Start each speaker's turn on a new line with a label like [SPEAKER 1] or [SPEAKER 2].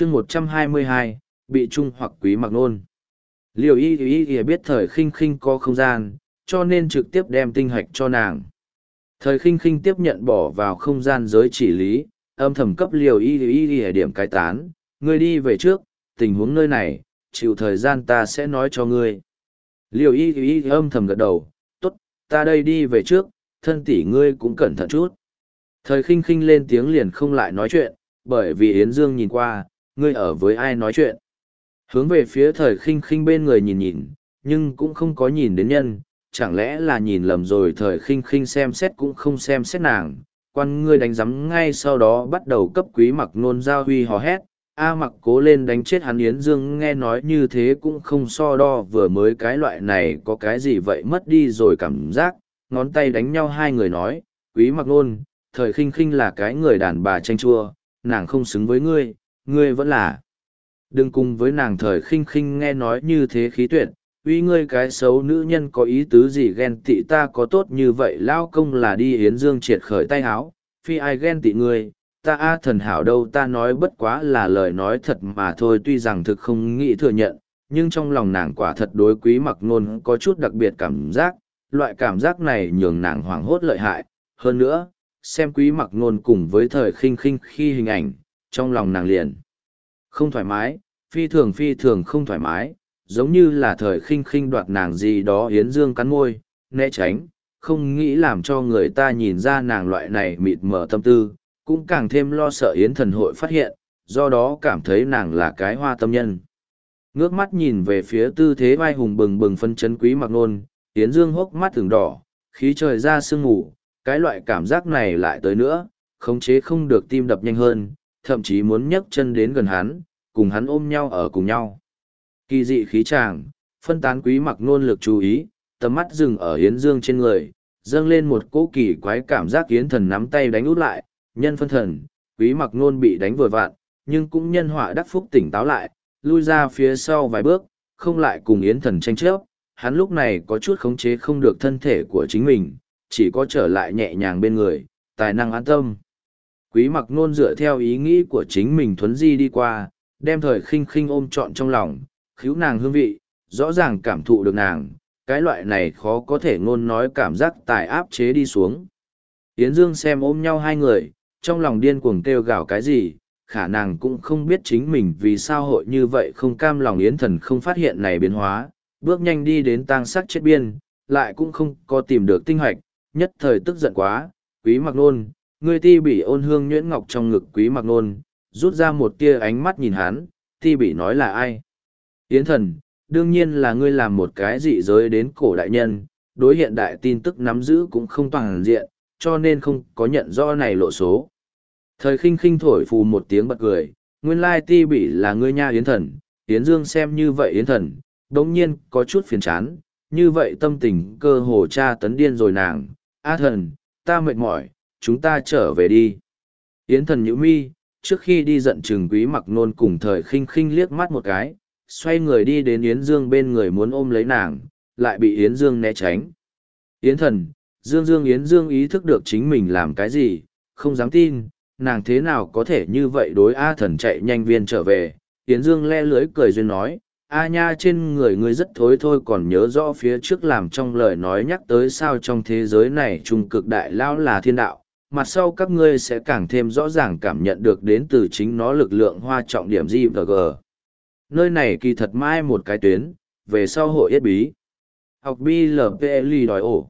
[SPEAKER 1] chương một trăm hai mươi hai, bị trung hoặc quý mặc nôn. Liều y y y biết thời khinh khinh có không gian, cho nên trực tiếp đem tinh hạch cho nàng. Thời khinh khinh tiếp nhận bỏ vào không gian giới chỉ lý, âm thầm cấp liều y y y điểm cái tán. Ngươi đi về trước, tình huống nơi này, chịu thời gian ta sẽ nói cho ngươi. Liều y y âm thầm gật đầu t ố t ta đây đi về trước, thân tỷ ngươi cũng cẩn thận chút. Thời khinh khinh lên tiếng liền không lại nói chuyện, bởi vì yến dương nhìn qua ngươi ở với ai nói chuyện? Hướng về phía thời khinh khinh bên người nhìn nhìn, nhưng cũng không có nhìn đến nhân, chẳng lẽ là nhìn lầm rồi thời khinh khinh xem xét cũng không xem xét nàng. Quan ngươi đánh giấm ngay sau đó bắt đầu cấp quý mặc nôn giao huy hò hét, a mặc cố lên đánh chết hắn yến dương, nghe nói như thế cũng không so đo, vừa mới cái loại này có cái gì vậy mất đi rồi cảm giác. Ngón tay đánh nhau hai người nói, quý mặc nôn, thời khinh khinh là cái người đàn bà tranh chua, nàng không xứng với ngươi ngươi vẫn là. Đừng cùng với nàng thời khinh khinh nghe nói như thế khí tuyệt, uy ngươi cái xấu nữ nhân có ý tứ gì ghen tị ta có tốt như vậy, lao công là đi yến dương triệt khởi tay háo, phi ai ghen tị ngươi, ta a thần hảo đâu, ta nói bất quá là lời nói thật mà thôi, tuy rằng thực không nghĩ thừa nhận, nhưng trong lòng nàng quả thật đối quý mặc nôn có chút đặc biệt cảm giác, loại cảm giác này nhường nàng hoảng hốt lợi hại. Hơn nữa, xem quý mặc nôn cùng với thời khinh khinh khi hình ảnh trong lòng nàng liền. Không thoải mái, phi thường phi thường không thoải mái, giống như là thời khinh khinh đoạt nàng gì đó hiến dương cắn môi, né tránh, không nghĩ làm cho người ta nhìn ra nàng loại này mịt mờ tâm tư, cũng càng thêm lo sợ yến thần hội phát hiện, do đó cảm thấy nàng là cái hoa tâm nhân. Ngước mắt nhìn về phía tư thế vai hùng bừng bừng phân chấn quý mặc nôn yến dương hốc mắt thường đỏ, khí trời ra sương ngủ cái loại cảm giác này lại tới nữa, khống chế không được tim đập nhanh hơn thậm chí muốn nhấc chân đến gần hắn cùng hắn ôm nhau ở cùng nhau kỳ dị khí tràng phân tán quý mặc nôn lực chú ý tầm mắt dừng ở yến dương trên người dâng lên một cỗ kỳ quái cảm giác yến thần nắm tay đánh út lại nhân phân thần, quý mặc nôn bị đánh vừa vạn, nhưng cũng nhân họa đắc phúc tỉnh táo lại, lui ra phía sau vài bước, không lại cùng yến thần tranh chấp, hắn lúc này có chút khống chế không được thân thể của chính mình, chỉ có trở lại nhẹ nhàng bên người, tài năng an tâm. Quý mặc nôn dựa theo ý nghĩ của chính mình thuấn di đi qua, đem thời khinh khinh ôm trọn trong lòng, khíu nàng hương vị, rõ ràng cảm thụ được nàng, cái loại này khó có thể ngôn nói cảm giác tài áp chế đi xuống. Yến Dương xem ôm nhau hai người, trong lòng điên cuồng kêu gào cái gì, khả năng cũng không biết chính mình vì sao hội như vậy không cam lòng yến thần không phát hiện này biến hóa, bước nhanh đi đến tang sắc chết biên, lại cũng không có tìm được tinh hoạch, nhất thời tức giận quá, quý mặc nôn, người ti bị ôn hương nhuyễn ngọc trong ngực quý mặc nôn, rút ra một tia ánh mắt nhìn hắn, ti bị nói là ai. Yến thần, đương nhiên là ngươi làm một cái dị giới đến cổ đại nhân, đối hiện đại tin tức nắm giữ cũng không toàn diện, cho nên không có nhận rõ này lộ số. Thời khinh khinh thổi phù một tiếng bật cười, nguyên lai ti bị là ngươi nha yến thần, yến dương xem như vậy yến thần, đống nhiên có chút phiền chán, như vậy tâm tình cơ hồ cha tấn điên rồi nàng, a thần, ta mệt mỏi, chúng ta trở về đi. Yến thần nhữ mi, trước khi đi giận chừng quý mặc nôn cùng thời khinh khinh liếc mắt một cái, xoay người đi đến Yến Dương bên người muốn ôm lấy nàng, lại bị Yến Dương né tránh. Yến thần, Dương Dương Yến Dương ý thức được chính mình làm cái gì, không dám tin, nàng thế nào có thể như vậy đối A thần chạy nhanh viên trở về. Yến Dương le lưới cười duyên nói, A nha trên người ngươi rất thối thôi còn nhớ rõ phía trước làm trong lời nói nhắc tới sao trong thế giới này trung cực đại lao là thiên đạo, mặt sau các ngươi sẽ càng thêm rõ ràng cảm nhận được đến từ chính nó lực lượng hoa trọng điểm GVG. Nơi này kỳ thật mai một cái tuyến, về sau hội yết bí. Học BLPL đòi ổ.